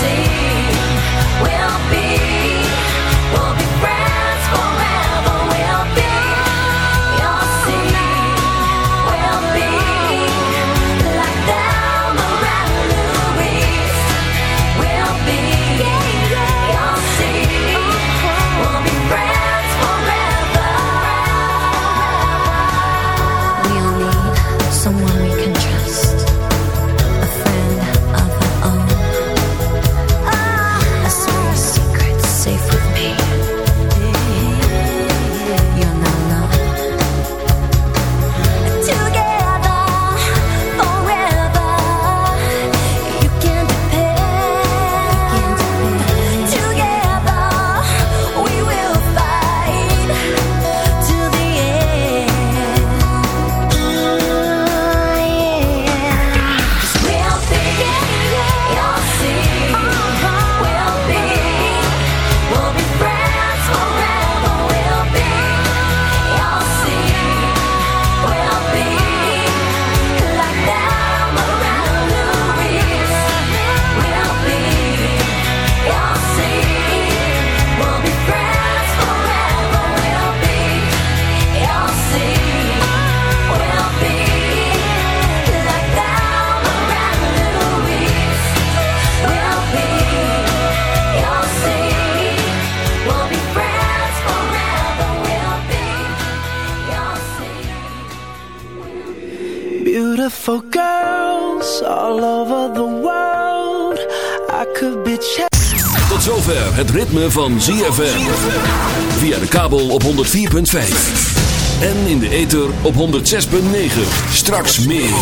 see. Van ZFM. Via de kabel op 104.5. En in de ether op 106.9. Straks meer.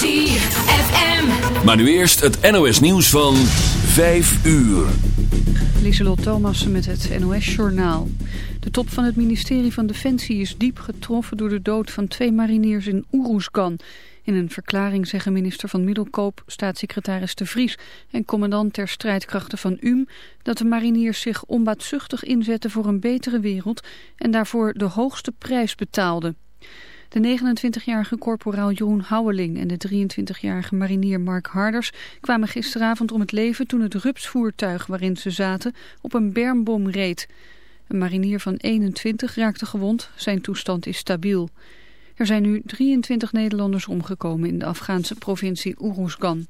ZFM. Maar nu eerst het NOS nieuws van 5 uur. Lieselot Thomassen met het NOS-journaal. De top van het ministerie van Defensie is diep getroffen door de dood van twee mariniers in Oeroesgan... In een verklaring zeggen minister van Middelkoop, staatssecretaris De Vries en commandant ter strijdkrachten van UM dat de mariniers zich onbaatzuchtig inzetten voor een betere wereld en daarvoor de hoogste prijs betaalden. De 29-jarige korporaal Jeroen Houweling en de 23-jarige marinier Mark Harders kwamen gisteravond om het leven toen het rupsvoertuig waarin ze zaten op een bermbom reed. Een marinier van 21 raakte gewond, zijn toestand is stabiel. Er zijn nu 23 Nederlanders omgekomen in de Afghaanse provincie Uruzgan.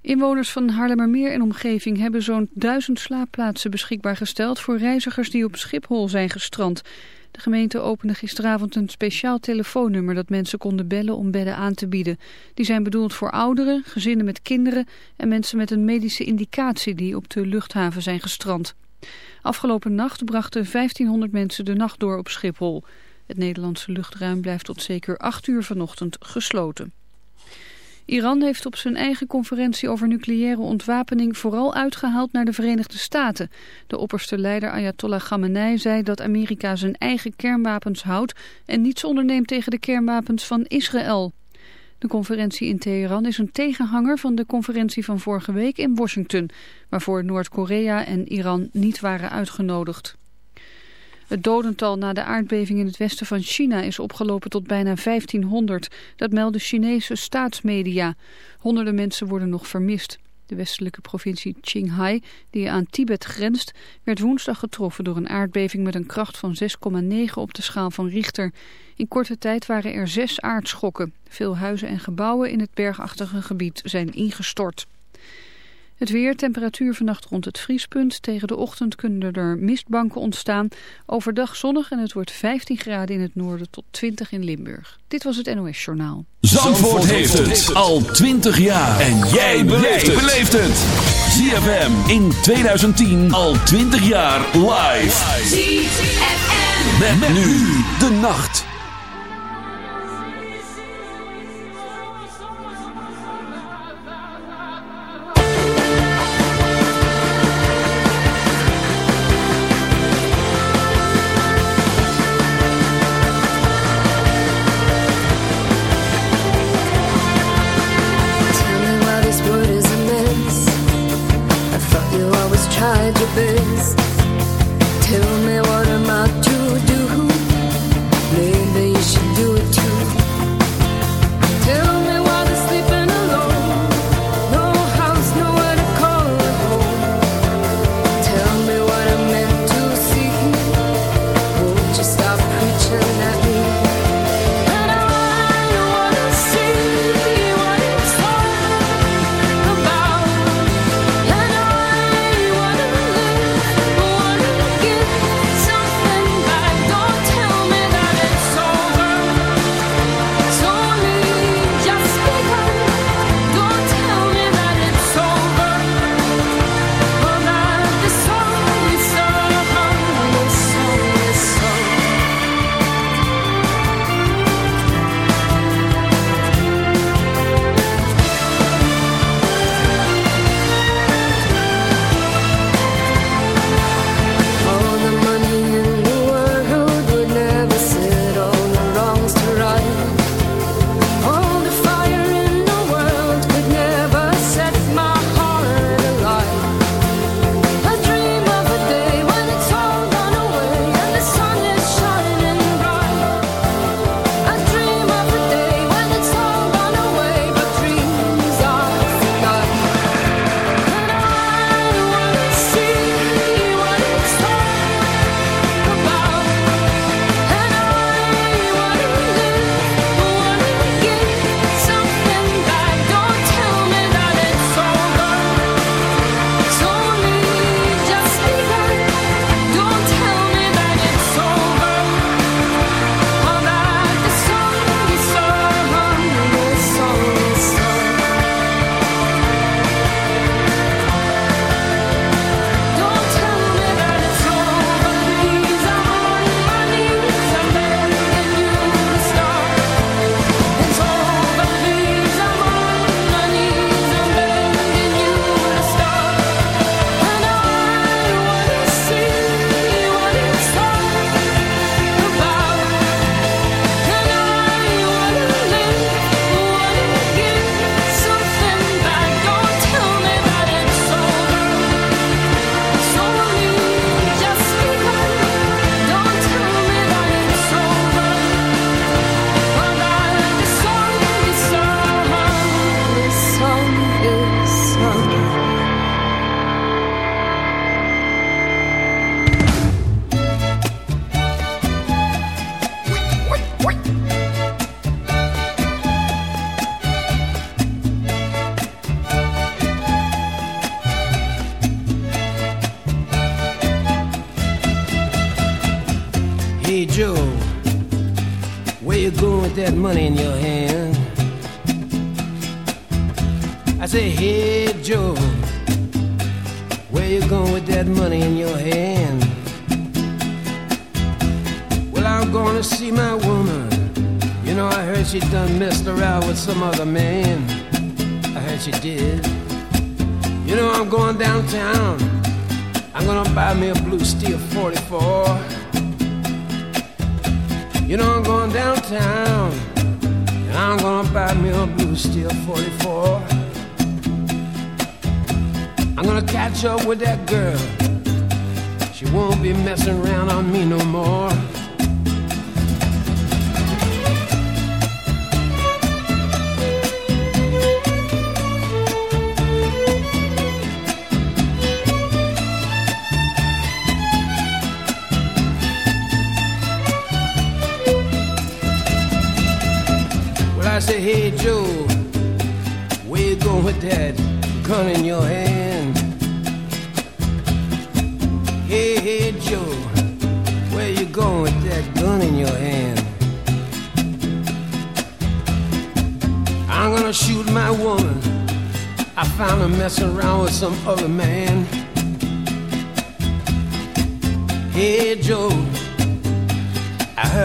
Inwoners van Haarlemmermeer en omgeving hebben zo'n duizend slaapplaatsen beschikbaar gesteld voor reizigers die op Schiphol zijn gestrand. De gemeente opende gisteravond een speciaal telefoonnummer dat mensen konden bellen om bedden aan te bieden. Die zijn bedoeld voor ouderen, gezinnen met kinderen en mensen met een medische indicatie die op de luchthaven zijn gestrand. Afgelopen nacht brachten 1500 mensen de nacht door op Schiphol. Het Nederlandse luchtruim blijft tot zeker 8 uur vanochtend gesloten. Iran heeft op zijn eigen conferentie over nucleaire ontwapening vooral uitgehaald naar de Verenigde Staten. De opperste leider Ayatollah Khamenei zei dat Amerika zijn eigen kernwapens houdt en niets onderneemt tegen de kernwapens van Israël. De conferentie in Teheran is een tegenhanger van de conferentie van vorige week in Washington, waarvoor Noord-Korea en Iran niet waren uitgenodigd. Het dodental na de aardbeving in het westen van China is opgelopen tot bijna 1500. Dat melden Chinese staatsmedia. Honderden mensen worden nog vermist. De westelijke provincie Qinghai, die aan Tibet grenst, werd woensdag getroffen door een aardbeving met een kracht van 6,9 op de schaal van Richter. In korte tijd waren er zes aardschokken. Veel huizen en gebouwen in het bergachtige gebied zijn ingestort. Het weer, temperatuur vannacht rond het vriespunt. Tegen de ochtend kunnen er mistbanken ontstaan. Overdag zonnig en het wordt 15 graden in het noorden tot 20 in Limburg. Dit was het NOS Journaal. Zandvoort, heeft, het. al 20 jaar. En jij beleeft het. ZFM in 2010 al 20 jaar live. ZFM. met nu de nacht.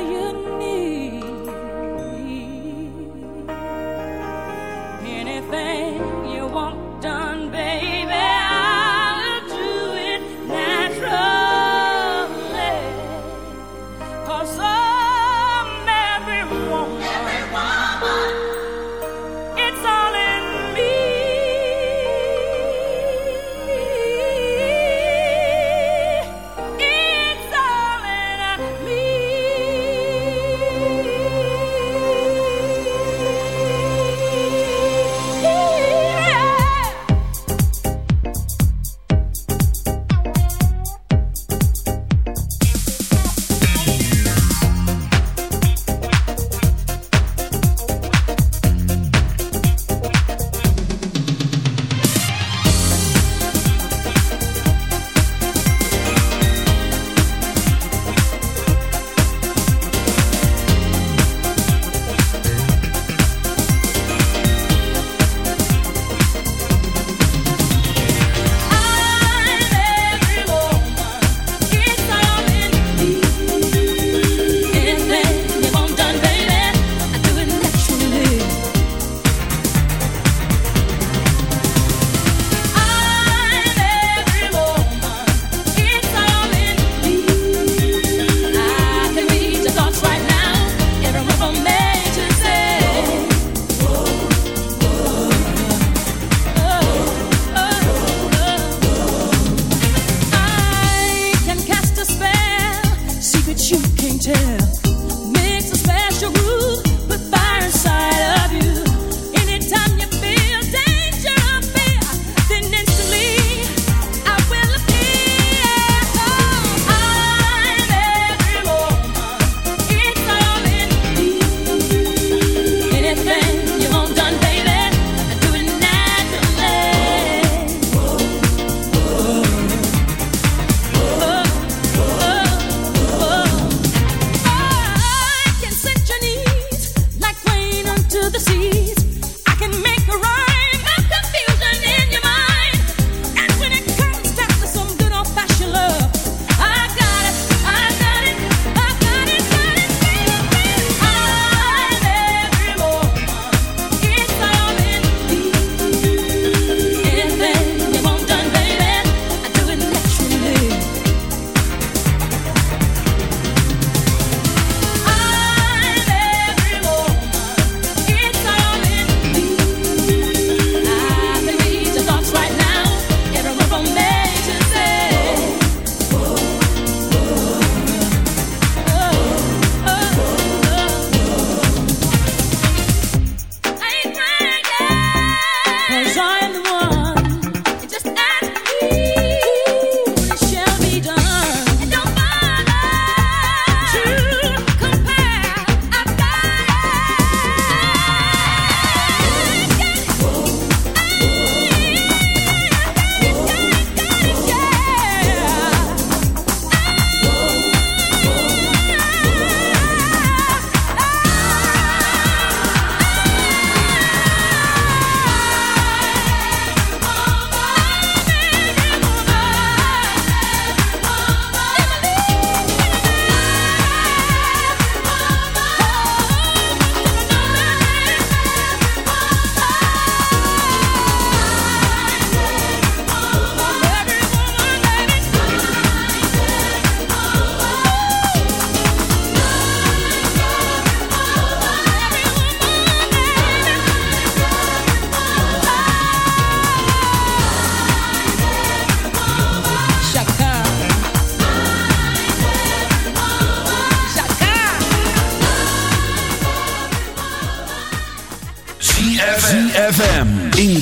愿你。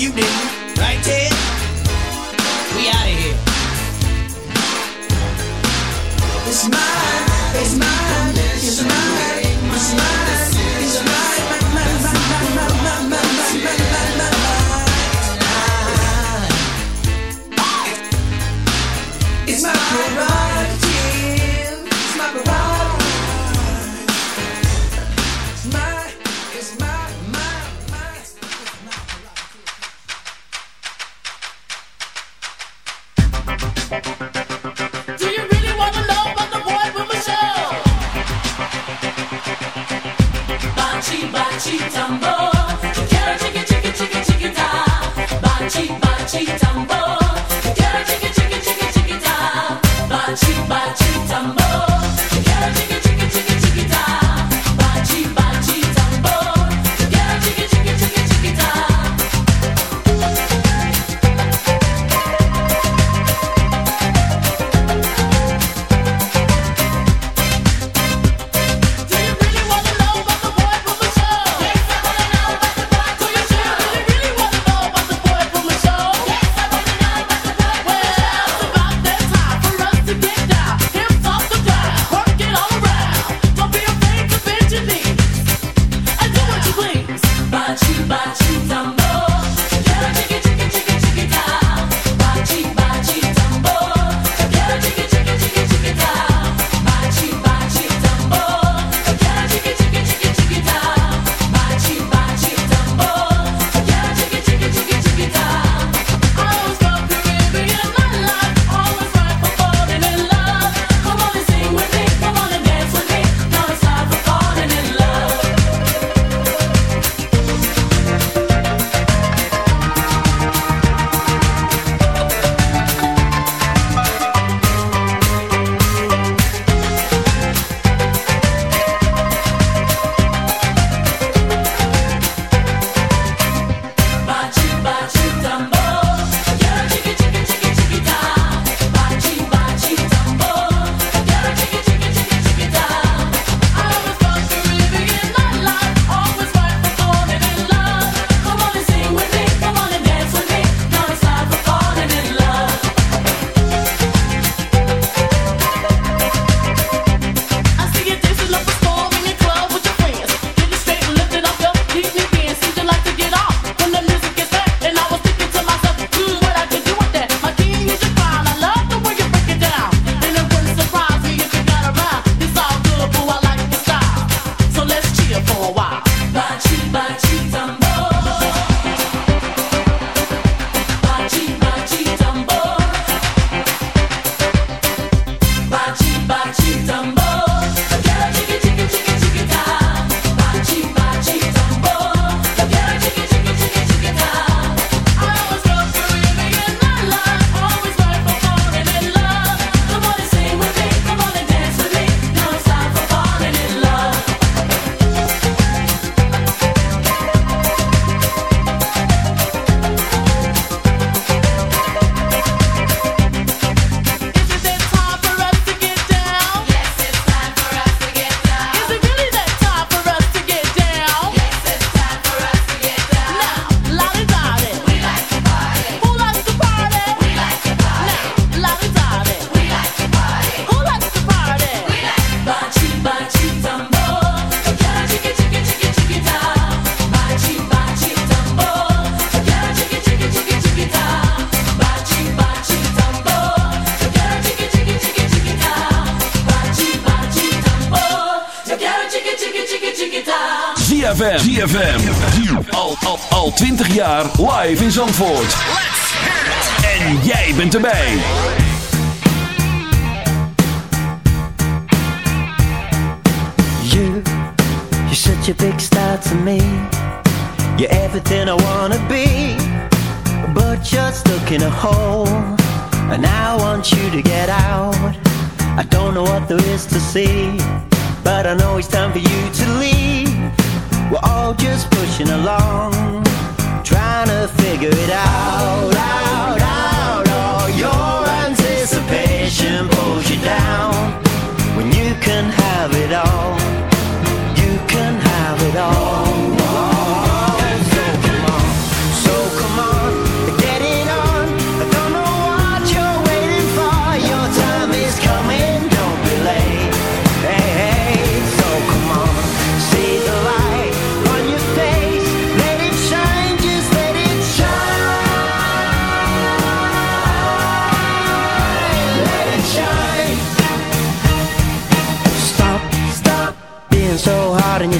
ZFM. Al,